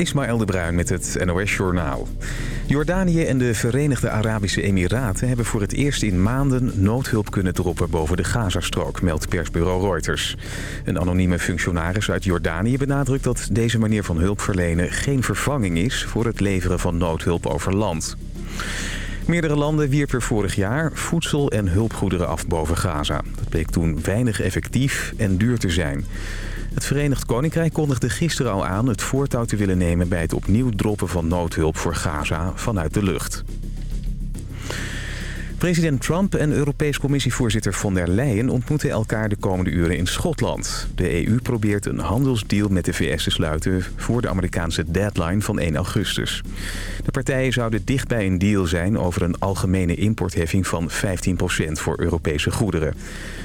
Ismaël de Bruin met het NOS Journaal. Jordanië en de Verenigde Arabische Emiraten hebben voor het eerst in maanden noodhulp kunnen droppen boven de Gazastrook, meldt persbureau Reuters. Een anonieme functionaris uit Jordanië benadrukt dat deze manier van hulp verlenen geen vervanging is voor het leveren van noodhulp over land. Meerdere landen wierpen vorig jaar voedsel en hulpgoederen af boven Gaza. Dat bleek toen weinig effectief en duur te zijn. Het Verenigd Koninkrijk kondigde gisteren al aan het voortouw te willen nemen... bij het opnieuw droppen van noodhulp voor Gaza vanuit de lucht. President Trump en Europees Commissievoorzitter von der Leyen ontmoeten elkaar de komende uren in Schotland. De EU probeert een handelsdeal met de VS te sluiten voor de Amerikaanse deadline van 1 augustus. De partijen zouden dicht bij een deal zijn over een algemene importheffing van 15% voor Europese goederen.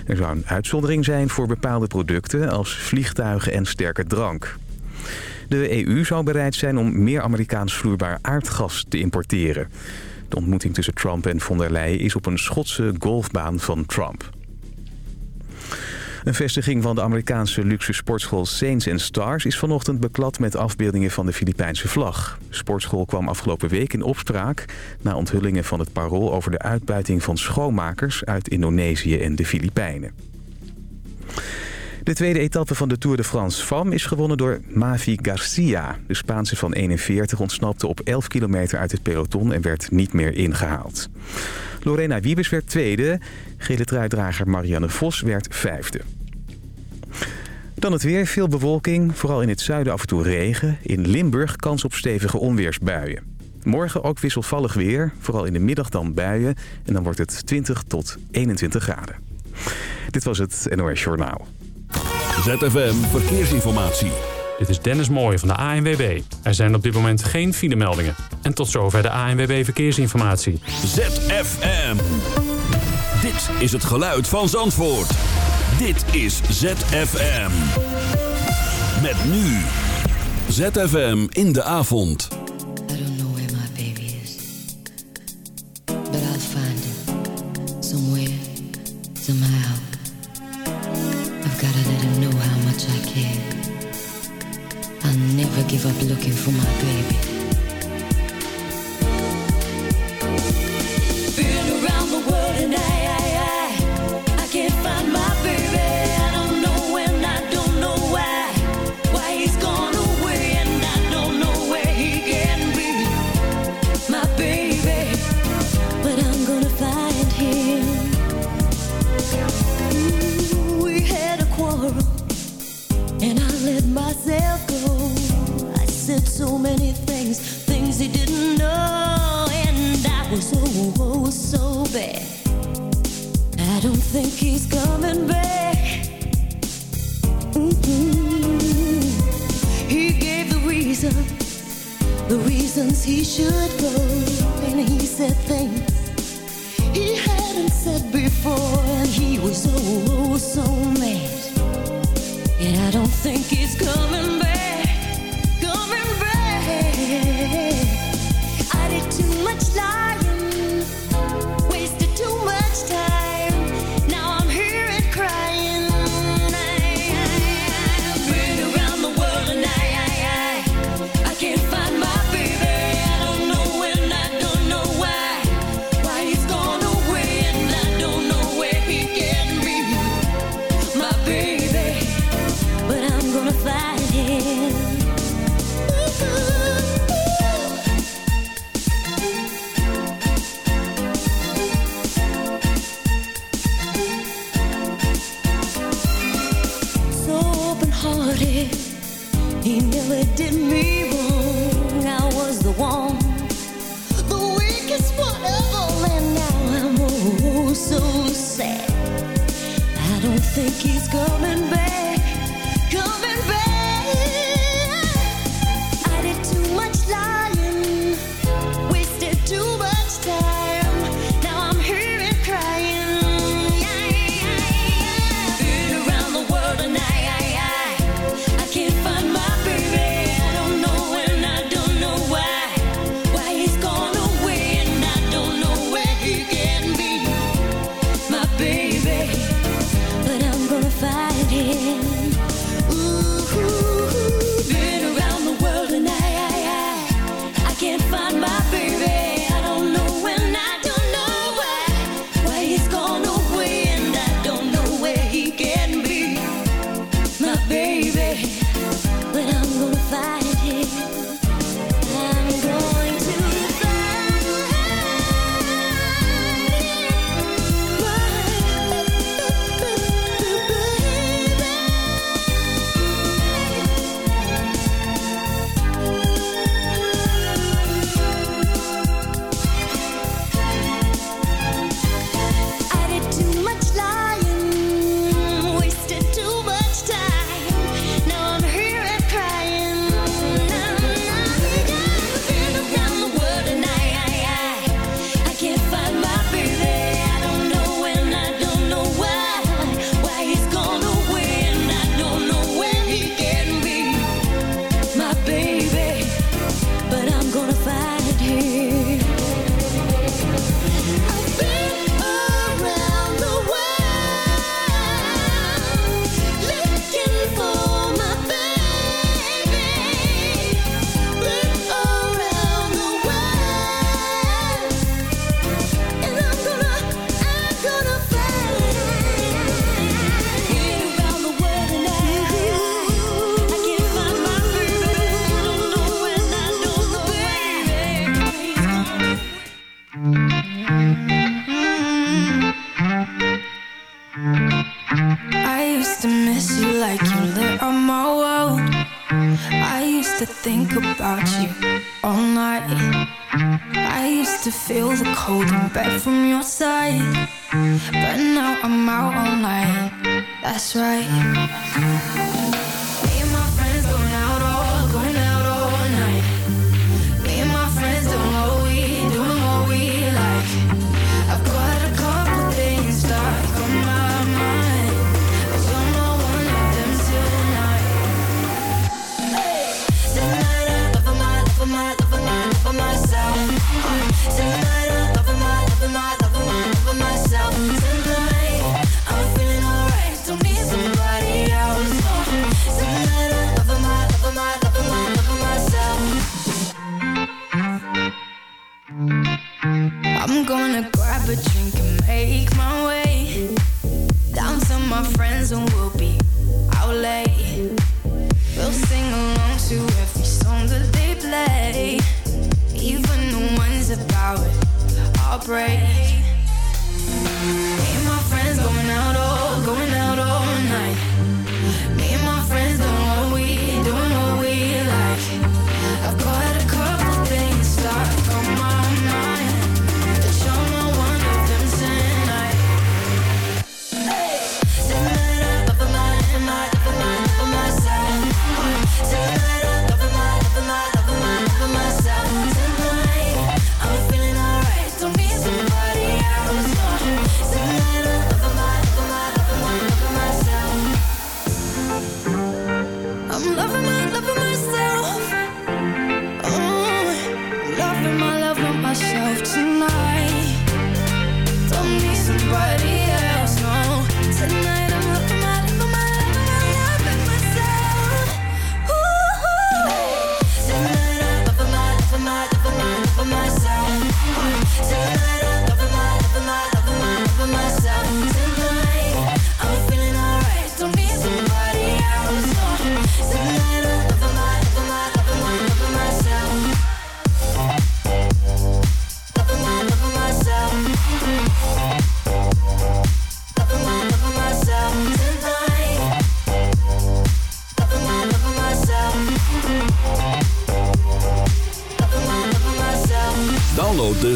Er zou een uitzondering zijn voor bepaalde producten als vliegtuigen en sterke drank. De EU zou bereid zijn om meer Amerikaans vloeibaar aardgas te importeren. De ontmoeting tussen Trump en von der Leyen is op een Schotse golfbaan van Trump. Een vestiging van de Amerikaanse luxe sportschool Saints Stars... is vanochtend beklad met afbeeldingen van de Filipijnse vlag. De sportschool kwam afgelopen week in opspraak... na onthullingen van het parool over de uitbuiting van schoonmakers... uit Indonesië en de Filipijnen. De tweede etappe van de Tour de France FAM is gewonnen door Mavi Garcia. De Spaanse van 41 ontsnapte op 11 kilometer uit het peloton en werd niet meer ingehaald. Lorena Wiebes werd tweede. Gele truidrager Marianne Vos werd vijfde. Dan het weer, veel bewolking, vooral in het zuiden af en toe regen. In Limburg kans op stevige onweersbuien. Morgen ook wisselvallig weer, vooral in de middag dan buien. En dan wordt het 20 tot 21 graden. Dit was het NOS Journaal. ZFM Verkeersinformatie. Dit is Dennis Mooij van de ANWB. Er zijn op dit moment geen filemeldingen. En tot zover de ANWB Verkeersinformatie. ZFM. Dit is het geluid van Zandvoort. Dit is ZFM. Met nu. ZFM in de avond. For my baby. I'm gonna grab a drink and make my way down to my friends, and we'll be out late. We'll sing along to every song that they play, even the ones about it. all break. Me and my friends going out all, going out all night.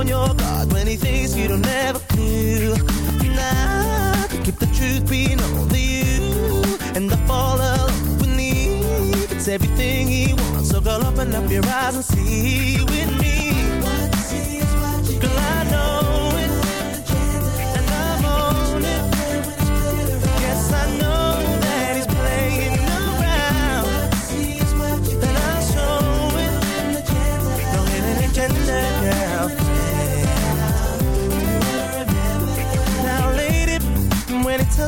on your guard when he thinks you don't ever feel, now to keep the truth being only you, and I fall alone me. It's everything he wants, so girl, open up your eyes and see. With me.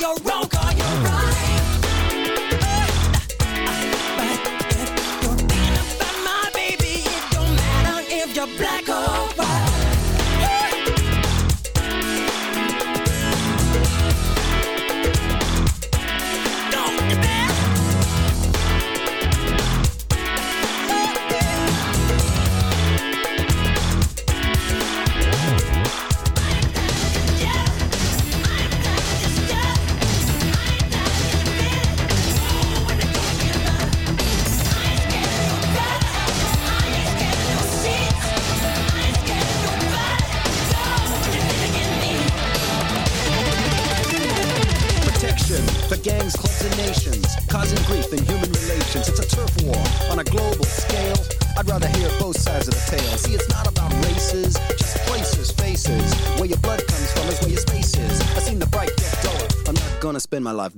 you're wrong. My life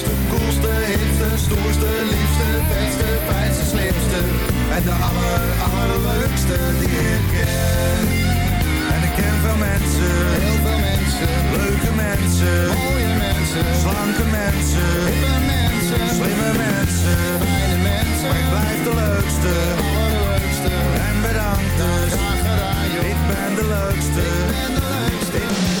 koelste, hipste, stoerste, liefste, beste, fijnste, slimste. En de aller, allerleukste die ik ken. En ik ken veel mensen, heel veel mensen, leuke mensen, mooie mensen, slanke mensen, hippe mensen, slimme mensen, fijne mensen. Maar ik blijf de leukste, allerleukste. En bedankt dus, graag gedaan. Ik ben de leukste, ik ben de leukste.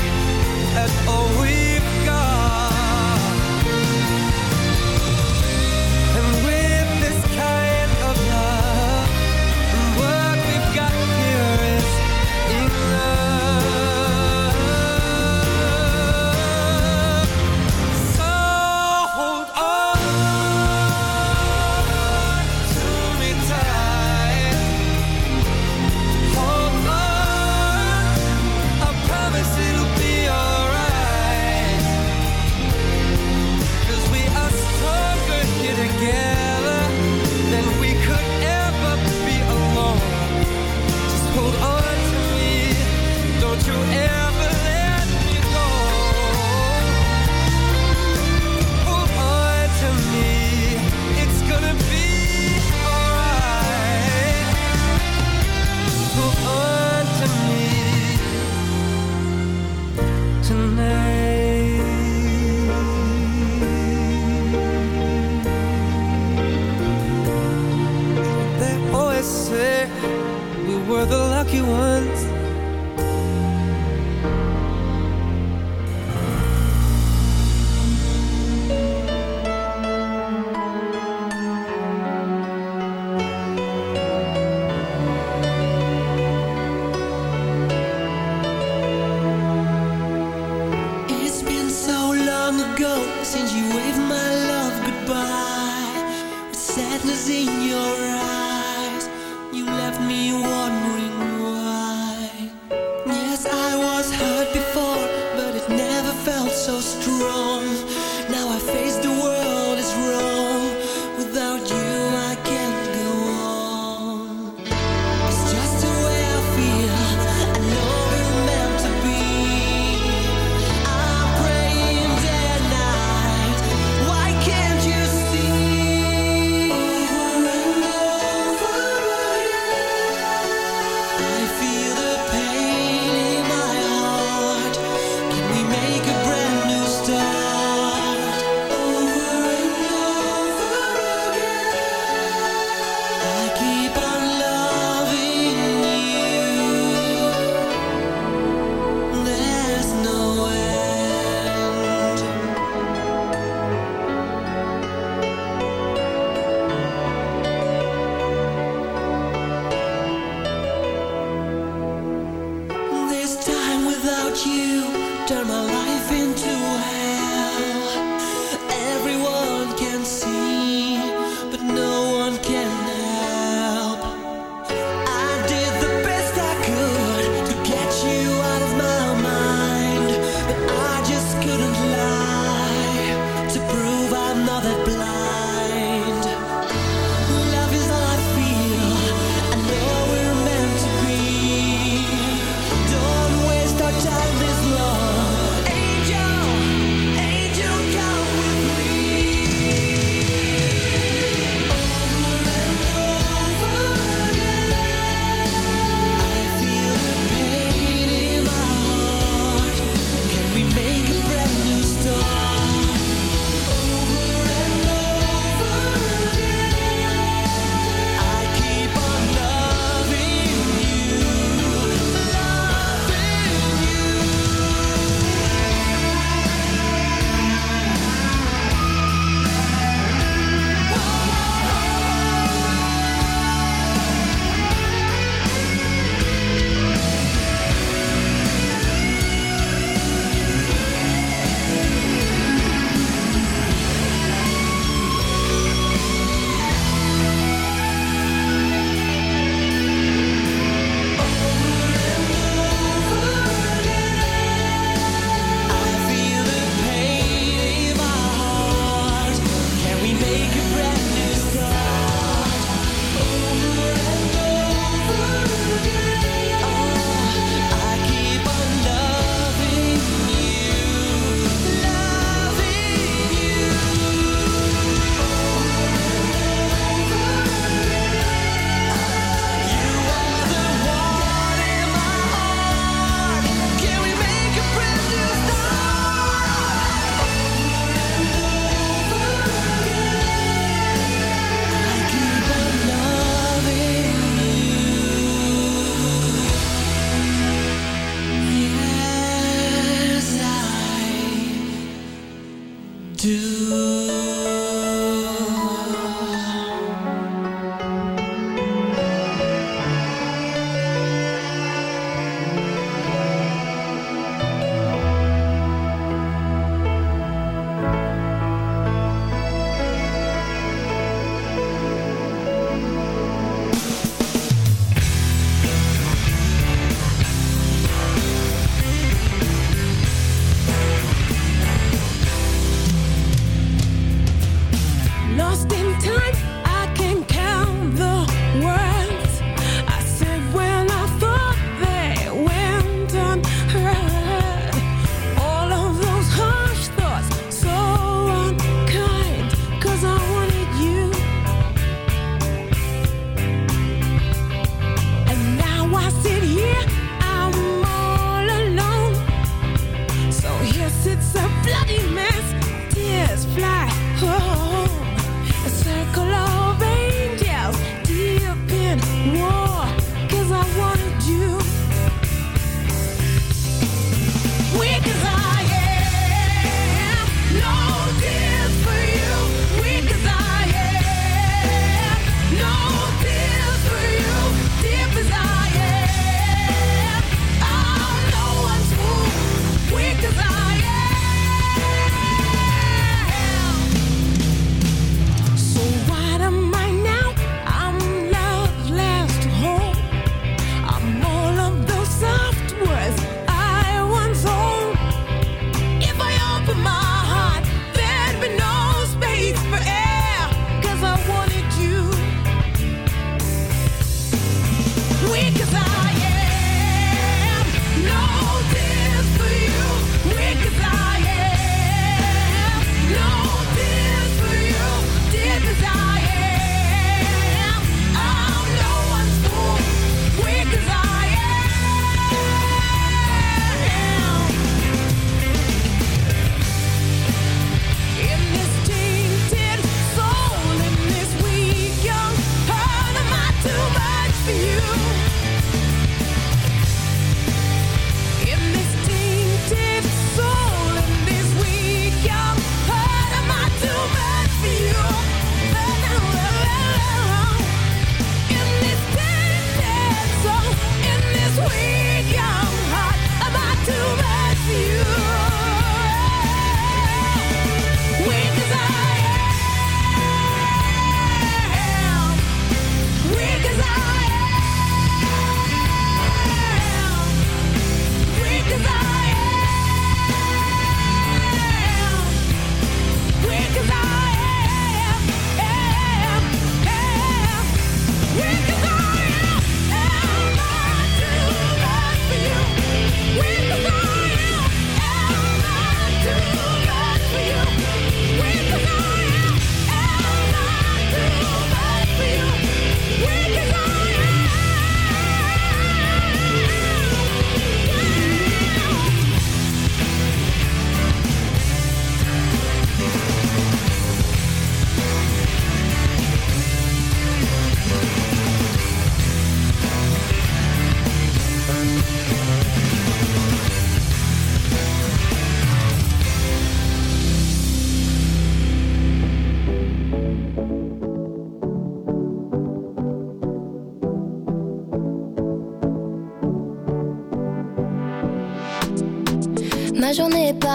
at all we've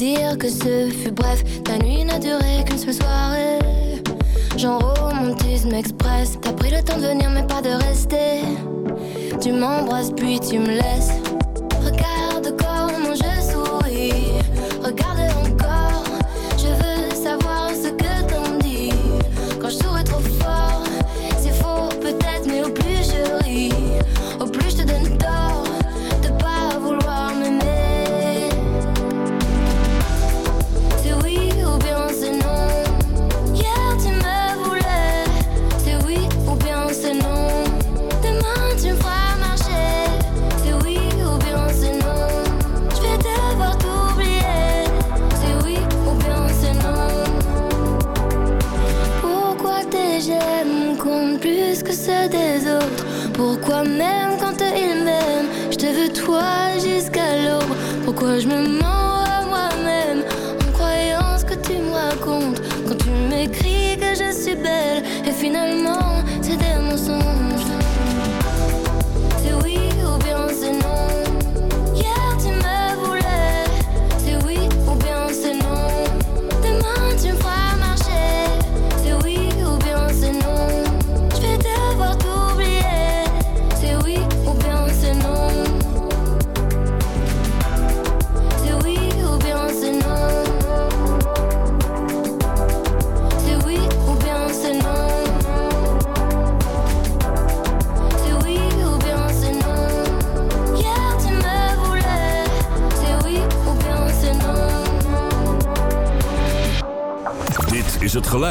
dire que ce fut bref. Ta nuit n'a duré qu'une seule soirée. J'en romantisme express. T'as pris le temps de venir, mais pas de rester. Tu m'embrasses, puis tu me laisses.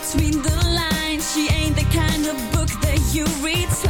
between the lines. She ain't the kind of book that you read.